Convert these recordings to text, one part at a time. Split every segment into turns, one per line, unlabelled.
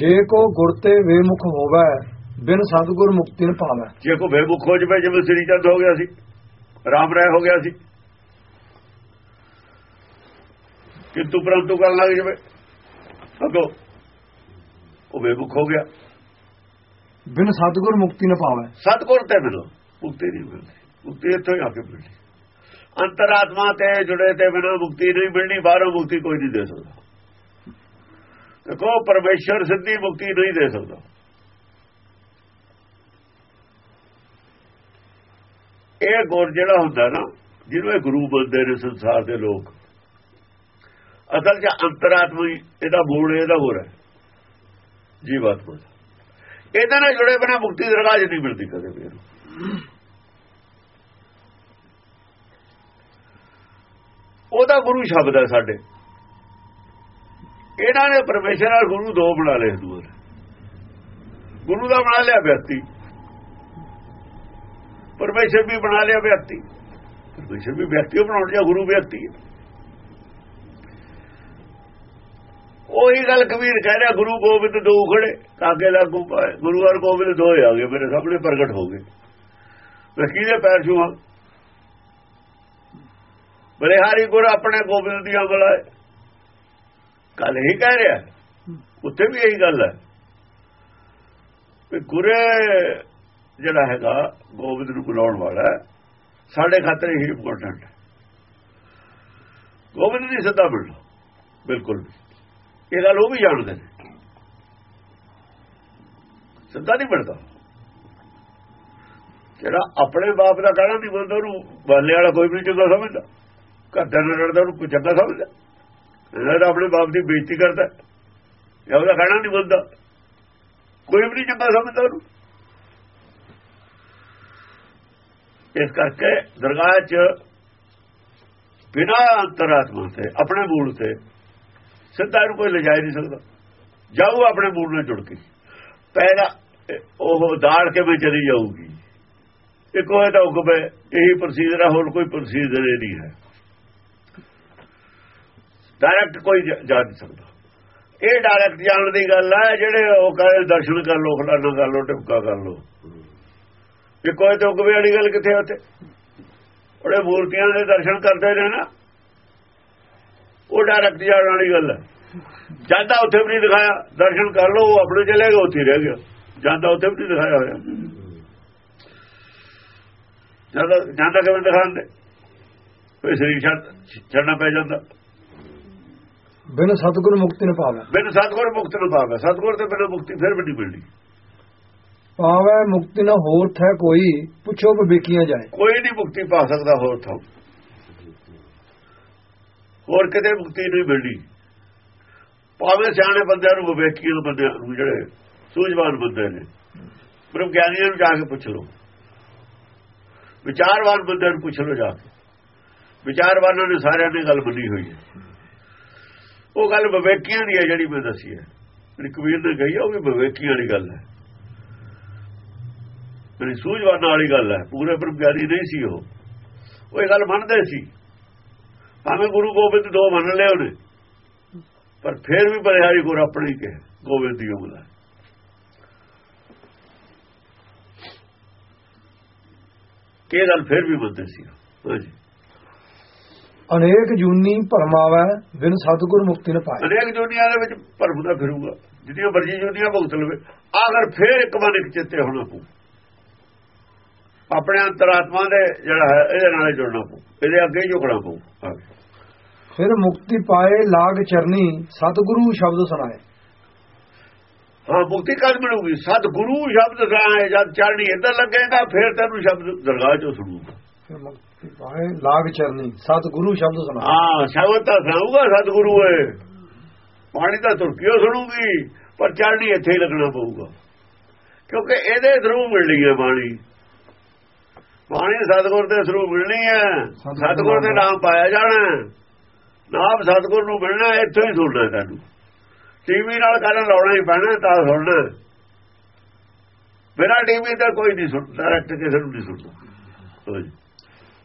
ਜੇ ਕੋ ਗੁਰ ਤੇ ਵੇਮੁਖ ਹੋਵੇ ਬਿਨ ਸਤਗੁਰ ਮੁਕਤੀ ਨ ਪਾਵੇ।
ਜੇ ਕੋ ਬੇਮੁਖ ਹੋ ਜਵੇ ਜਿਵੇਂ ਸ੍ਰੀ ਚੰਦ ਹੋ ਗਿਆ ਸੀ ਰਾਮ ਰਾਏ ਹੋ ਗਿਆ ਸੀ। ਕਿੰਤੂ ਪਰੰਤੂ ਕਰਨ ਲੱਗ ਜਵੇ। ਅਗੋ ਉਹ ਬੇਮੁਖ ਹੋ ਗਿਆ।
ਬਿਨ ਸਤਗੁਰ ਮੁਕਤੀ ਨ ਪਾਵੇ।
ਸਤਗੁਰ ਤੇ ਮਿਲੋ ਮੁਕਤੀ ਨਹੀਂ ਮਿਲਦੀ। ਮੁਕਤੀ ਇੱਥੋਂ ਹੀ ਆ ਕੇ ਮਿਲਦੀ। ਅੰਤਰਾਤਮਾ ਤੇ ਜੁੜੇ ਤੇ ਬਿਨਾਂ ਮੁਕਤੀ ਨਹੀਂ ਮਿਲਣੀ ਬਾਹਰੋਂ ਮੁਕਤੀ ਕੋਈ ਨਹੀਂ ਦੇ ਸਕਦਾ। ਦੇਖੋ ਪਰਮੇਸ਼ਰ ਸਿੱਧੀ ਮੁਕਤੀ ਨਹੀਂ ਦੇ ਸਕਦਾ। ਇਹ ਗੁਰ ਜਿਹੜਾ ਹੁੰਦਾ ਨਾ, ਜਿਹਨੂੰ ਇਹ ਗੁਰੂ ਮੰਨਦੇ ਨੇ ਸੰਸਾਰ ਦੇ ਲੋਕ। ਅਸਲ 'ਚ ਅੰਤਰਾਤਮਾ ਹੀ, ਇਹਦਾ ਮੂਲ ਇਹਦਾ ਹੋਰ ਹੈ। ਜੀਵਾਤਮਾ ਇਹਦੇ ਨਾਲ ਜੁੜੇ ਬਿਨਾਂ ਮੁਕਤੀ ਦੀ 'ਚ ਨਹੀਂ ਮਿਲਦੀ ਕਦੇ ਵੀ ਇਹਨੂੰ। ਉਹਦਾ ਗੁਰੂ ਸ਼ਬਦ ਹੈ ਸਾਡੇ। ਇਹਨਾਂ ਨੇ ਪਰਮੇਸ਼ਰ ਨਾਲ ਗੁਰੂ ਦੋ ਬਣਾ ਲਏ ਦੂਰ ਗੁਰੂ ਦਾ ਬਣਾ ਲਿਆ ਵਿਅਕਤੀ। ਪਰਮੇਸ਼ਰ ਵੀ ਬਣਾ ਲਿਆ ਵਿਅਕਤੀ। ਪਰਮੇਸ਼ਰ ਵੀ ਵਿਅਕਤੀ ਬਣਾਉਣ ਜਾਂ ਗੁਰੂ ਵਿਅਕਤੀ ਹੈ। ਉਹੀ ਗੱਲ ਕਬੀਰ ਕਹਿ ਰਿਹਾ, ਗੁਰੂ ਗੋਬਿੰਦ ਦੋ ਖੜੇ ਕਾਗੇ ਲਾਗੂ ਪਾਏ ਗੁਰੂ ਅਰ ਗੋਬਿੰਦ ਦੋ ਆ ਗਏ, ਮੇਰੇ ਸਾਹਮਣੇ ਪ੍ਰਗਟ ਹੋ ਗਏ। ਮੈਂ ਕਿਹਦੇ ਪੈਰ ਛੂਆਂ ਬਲਿਹਾਰੀ ਗੁਰ ਆਪਣੇ ਗੋਬਿੰਦ ਦੀ ਅੰਗਲ ਹੈ ਕੱਲ ਹੀ ਕਹਿ ਰਿਹਾ। ਉੱਥੇ ਵੀ ਇਹੀ ਗੱਲ ਹੈ। ਕਿ ਗੁਰੇ ਜਿਹੜਾ ਹੈਗਾ ਗੋਬਿੰਦ ਨੂੰ ਬੁਲਾਉਣ ਵਾਲਾ ਸਾਡੇ ਖਾਤਰ ਹੀ ਇੰਪੋਰਟੈਂਟ ਹੈ। ਗੋਬਿੰਦ ਦੀ ਸਦਾ ਮਿਲਣਾ ਬਿਲਕੁਲ ਇਹ ਗੱਲ ਉਹ ਵੀ ਜਾਣਦੇ ਨੇ। ਸਦਾ ਨਹੀਂ ਮਿਲਦਾ ਜਿਹੜਾ ਆਪਣੇ ਬਾਪ ਦਾ ਕਹਿਣਾ ਨਹੀਂ ਬੰਦਾ ਉਹਨੂੰ ਬਾਲੇ ਵਾਲਾ ਕੋਈ ਵੀ ਚੰਗਾ ਸਮਝਦਾ। ਘਰ ਦਾ ਲੜਦਾ ਉਹਨੂੰ ਚੰਗਾ ਸਮਝਦਾ। ਇਹਨਾਂ ਦਾ ਆਪਣੇ ਬਾਪ ਦੀ ਬੇਇੱਜ਼ਤੀ ਕਰਦਾ ਜਾਂ ਉਹਦਾ ਕਹਿਣਾ ਨਹੀਂ ਬੰਦਾ ਕੋਈ ਵੀ ਨਹੀਂ ਚੰਗਾ ਸਮਝਦਾ ਉਹਨੂੰ। ਇਸ ਕਰਕੇ ਦਰਗਾਹ 'ਚ ਬਿਨਾ ਅੰਤਰਾਤਮਾ ਤੇ, ਆਪਣੇ ਮੂਲ ਤੇ ਸਿੱਧਾ ਇਹਨੂੰ ਕੋਈ ਲਿਜਾ ਨਹੀਂ ਸਕਦਾ। ਜਾਊ ਆਪਣੇ ਮੂਲ ਨਾਲ ਜੁੜ ਕੇ। ਪਹਿਲਾ ਉਹ ਦਾੜ ਕੇ ਵਿੱਚ ਚਲੀ ਜਾਊਗੀ? ਇੱਕ ਹੋਏ ਤਾਂ ਹੁਕਮ ਹੈ, ਇਹੀ ਪ੍ਰੋਸੀਜਰ ਹੈ ਹੋਰ ਕੋਈ ਪ੍ਰੋਸੀਜਰ ਨਹੀਂ ਹੈ। ਡਾਇਰੈਕਟ ਕੋਈ ਜਾ ਨਹੀਂ ਸਕਦਾ। ਇਹ ਡਾਇਰੈਕਟ ਜਾਣ ਦੀ ਗੱਲ ਹੈ ਜਿਹੜੇ ਉਹ ਕਹਿੰਦੇ ਦਰਸ਼ਨ ਕਰ ਲੋ ਫਲਾਣਾ ਕਰ ਲੋ ਟਿਪਕਾ ਕਰ ਲੋ ਇਹ ਕੋਈ ਤਾਂ ਵਾਲੀ ਗੱਲ ਕਿੱਥੇ ਉੱਥੇ? ਉਹਦੇ ਮੂਰਤੀਆਂ ਦੇ ਦਰਸ਼ਨ ਕਰਦੇ ਨੇ ਨਾ। ਉਹ ਡਾਇਰੈਕਟ ਜਾਣ ਵਾਲੀ ਗੱਲ ਹੈ ਜਾਂਦਾ ਉੱਥੇ ਵੀ ਨਹੀਂ ਦਿਖਾਇਆ। ਦਰਸ਼ਨ ਕਰ ਲੋ ਉਹ ਆਪਣੇ ਚਲੇ ਗਿਆ ਉੱਥੇ ਰਹਿ ਗਿਆ। ਜਾਂਦਾ ਉੱਥੇ ਵੀ ਨਹੀਂ ਦਿਖਾਇਆ ਹੋਇਆ। ਜਾਂਦਾ ਜਾਂਦਾ ਕਿਵੇਂ ਦਿਖਾਉਂਦੇ? ਕੋਈ ਸਰੀਰ ਛੱਡਣਾ ਪੈ ਜਾਂਦਾ।
ਬਿਨ ਸਤਗੁਰ ਮੁਕਤੀ ਨ ਪਾਵੇ
ਬਿਨ ਸਤਗੁਰ ਮੁਕਤ ਨੂੰ ਪਾਵੇ ਸਤਗੁਰ ਤੇ ਬਿਨ ਮੁਕਤੀ ਫਿਰ ਵੀ ਨਹੀਂ ਮਿਲਣੀ
ਪਾਵੇ ਮੁਕਤੀ ਨ ਹੋਰ ਥੈ ਕੋਈ ਪੁੱਛੋ ਬੇਕੀਆਂ ਜਾਏ।
ਕੋਈ ਨਹੀਂ ਮੁਕਤੀ ਪਾ ਸਕਦਾ ਹੋਰ ਥਾਂ। ਹੋਰ ਕਿਤੇ ਮੁਕਤੀ ਨਹੀਂ ਮਿਲਣੀ ਭਾਵੇਂ ਸਿਆਣੇ ਬੰਦਿਆਂ ਨੂੰ ਵਿਵੇਕੀਆਂ ਬੰਦਿਆਂ ਨੂੰ ਜਿਹੜੇ ਸੂਝਵਾਨ ਬੰਦੇ ਨੇ। ਬ੍ਰਹਮ ਗਿਆਨੀਆਂ ਨੂੰ ਜਾ ਕੇ ਪੁੱਛ ਲਓ। ਵਿਚਾਰਵਾਨ ਬੰਦਿਆਂ ਨੂੰ ਪੁੱਛ ਲਓ ਜਾ ਕੇ। ਵਿਚਾਰਵਾਨਾਂ ਨੇ ਸਾਰਿਆਂ ਨੇ ਗੱਲ ਮੰਨੀ ਹੋਈ ਹੈ। ਉਹ ਗੱਲ ਵਿਵੇਕੀਆਂ ਦੀ ਹੈ ਜਿਹੜੀ ਮੈਂ ਦੱਸੀ ਹੈ। ਜਿਹੜੀ ਕਬੀਰ ਨੇ ਕਹੀ ਉਹ ਵੀ ਵਿਵੇਕੀਆਂ ਵਾਲੀ ਗੱਲ ਹੈ। ਜਿਹੜੀ ਸੂਝਵਾਨ ਵਾਲੀ ਗੱਲ ਹੈ, ਪੂਰੇ ਬ੍ਰਹਮ ਨਹੀਂ ਸੀ ਉਹ। ਉਹ ਇਹ ਗੱਲ ਮੰਨਦੇ ਸੀ। ਭਾਵੇਂ ਗੁਰੂ ਗੋਬਿੰਦ ਦੋ ਮੰਨ ਲਏ ਉਹਨੇ, ਪਰ ਫਿਰ ਵੀ ਬਲਿਹਾਰੀ ਗੁਰ ਆਪਣੀ ਕੇ, ਗੋਬਿੰਦ ਦੀ ਉਮਲਾ ਇਹ ਗੱਲ ਫਿਰ ਵੀ ਮੰਨਦੇ ਸੀ ਹਾਂਜੀ।
ਅਨੇਕ ਜੂਨੀ ਭਰਮਾਵੇ ਬਿਨ ਸਤਗੁਰ ਮੁਕਤੀ ਨ ਪਾਏ।
ਅਨੇਕ ਜੁਨੀਆਂ ਦੇ ਵਿੱਚ ਭਰਮਦਾ ਫਿਰੂਗਾ ਜਿਹੜੀਆਂ ਵਰਜੀ ਜੁਨੀਆਂ ਭੁਗਤ ਲਵੇ। ਆਖਰ ਫੇਰ ਇੱਕ ਮਨ ਇੱਕ ਚਿੱਤੇ ਹੋਣਾ ਪਊ। ਆਪਣੇ ਅੰਤਰਾਤਮਾ ਦੇ ਜਿਹੜਾ ਹੈ ਇਹਦੇ ਨਾਲ ਜੁੜਨਾ ਪਊ। ਇਹਦੇ ਅੱਗੇ ਝੁਕਣਾ ਪਊ।
ਫਿਰ ਮੁਕਤੀ ਪਾਏ ਲਾਗ ਚਰਨੀ ਸਤਗੁਰੂ ਸ਼ਬਦ ਸੁਣਾਏ।
ਹਾਂ ਮੁਕਤੀ ਕਦ ਮਿਲੂਗੀ? ਸਤਿਗੁਰੂ ਸ਼ਬਦ ਸੁਣਾਏ ਜਦ ਚੜਨੀ ਇੱਧਰ ਲੱਗੇਗਾ ਫਿਰ ਤੈਨੂੰ ਸ਼ਬਦ ਦਰਗਾਹ ਚੋਂ ਸੁਣੂਗਾ।
ਲਾਗ ਚਰਨੀ। ਸਤਗੁਰੂ ਸ਼ਬਦ ਸੁਣਾਏ
ਹਾਂ ਸ਼ਬਦ ਤਾਂ ਸੁਣਾਊਗਾ ਸਤਿਗੁਰੂ ਏ। ਪਾਣੀ ਤਾਂ ਤੁਰਕੀਓ ਸੁਣੂਗੀ ਪਰ ਚੜਨੀ ਇੱਥੇ ਹੀ ਲੱਗਣਾ ਪਊਗਾ। ਕਿਉਂਕਿ ਇਹਦੇ ਥਰੂ ਮਿਲਣੀ ਹੈ ਬਾਣੀ। ਬਾਣੀ ਸਤਿਗੁਰ ਦੇ ਥਰੂ ਮਿਲਣੀ ਹੈ। ਸਤਿਗੁਰ ਦੇ ਨਾਮ ਪਾਇਆ ਜਾਣਾ ਨਾਮ ਸਤਿਗੁਰ ਨੂੰ ਮਿਲਣਾ ਇੱਥੋਂ ਹੀ ਸੁਣਨਾ ਤੈਨੂੰ ਟੀਵੀ ਨਾਲ ਕਰਨ ਲਾਉਣਾ ਹੀ ਪੈਣਾ ਤਾਂ ਸੁਣਨਾ ਬਿਨਾਂ ਟੀਵੀ ਦਾ ਕੋਈ ਨਹੀਂ ਸੁਣਦਾ ਡਾਇਰੈਕਟ ਕਿਸੇ ਨੂੰ ਨਹੀਂ ਸੁਣਦਾ।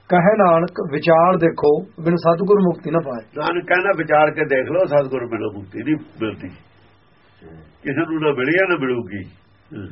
ਕਹੇ ਨਾਨਕ ਵਿਚਾਰ ਦੇਖੋ ਬਿਨ ਸਤਗੁਰ ਮੁਕਤੀ ਨਾ ਪਾਏ।
ਨਾਨਕ ਕਹਿੰਦਾ ਵਿਚਾਰ ਕੇ ਦੇਖ ਲਓ ਸਤਿਗੁਰ ਬਿਨਾਂ ਮੁਕਤੀ ਨਹੀਂ ਮਿਲਦੀ। ਕਿਸੇ ਨੂੰ ਨਾ ਮਿਲਿਆ ਨਾ ਮਿਲੂਗੀ। ਹੂੰ।